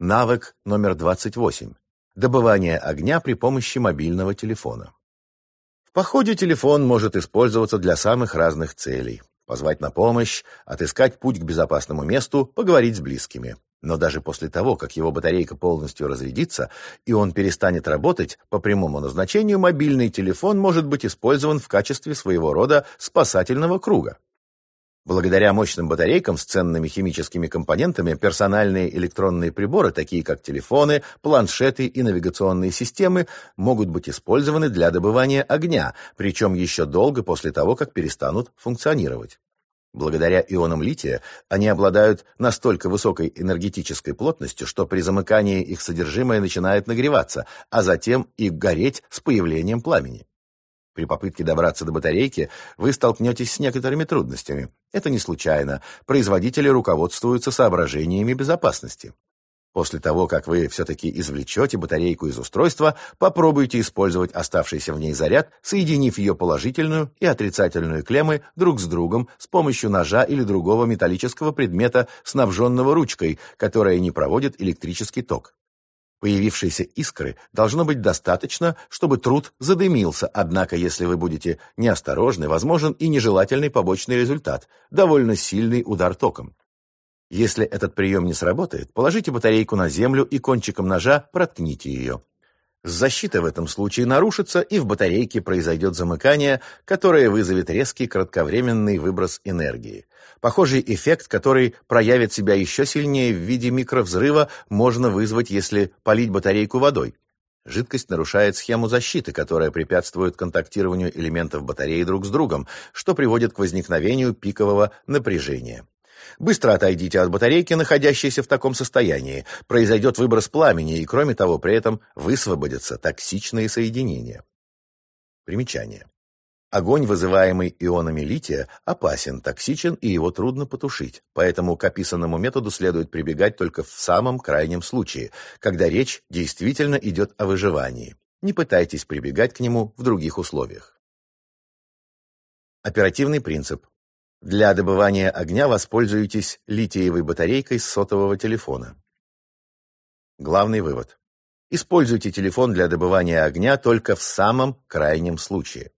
Навык номер 28. Добывание огня при помощи мобильного телефона. В походе телефон может использоваться для самых разных целей. Позвать на помощь, отыскать путь к безопасному месту, поговорить с близкими. Но даже после того, как его батарейка полностью разрядится, и он перестанет работать, по прямому назначению мобильный телефон может быть использован в качестве своего рода спасательного круга. Благодаря мощным батарейкам с ценными химическими компонентами персональные электронные приборы, такие как телефоны, планшеты и навигационные системы, могут быть использованы для добывания огня, причем еще долго после того, как перестанут функционировать. Благодаря ионам лития они обладают настолько высокой энергетической плотностью, что при замыкании их содержимое начинает нагреваться, а затем и гореть с появлением пламени. При попытке добраться до батарейки вы столкнетесь с некоторыми трудностями. Это не случайно. Производители руководствуются соображениями безопасности. После того, как вы все-таки извлечете батарейку из устройства, попробуйте использовать оставшийся в ней заряд, соединив ее положительную и отрицательную клеммы друг с другом с помощью ножа или другого металлического предмета, снабженного ручкой, которая не проводит электрический ток. Появившейся искры должно быть достаточно, чтобы труд задымился, однако если вы будете неосторожны, возможен и нежелательный побочный результат – довольно сильный удар током. Если этот прием не сработает, положите батарейку на землю и кончиком ножа проткните ее. Защита в этом случае нарушится, и в батарейке произойдет замыкание, которое вызовет резкий кратковременный выброс энергии. Похожий эффект, который проявит себя еще сильнее в виде микровзрыва, можно вызвать, если полить батарейку водой. Жидкость нарушает схему защиты, которая препятствует контактированию элементов батареи друг с другом, что приводит к возникновению пикового напряжения. Быстро отойдите от батарейки, находящейся в таком состоянии. Произойдет выброс пламени, и, кроме того, при этом высвободятся токсичные соединения. Примечание. Огонь, вызываемый ионами лития, опасен, токсичен и его трудно потушить, поэтому к описанному методу следует прибегать только в самом крайнем случае, когда речь действительно идет о выживании. Не пытайтесь прибегать к нему в других условиях. Оперативный принцип. Для добывания огня воспользуйтесь литиевой батарейкой с сотового телефона. Главный вывод. Используйте телефон для добывания огня только в самом крайнем случае.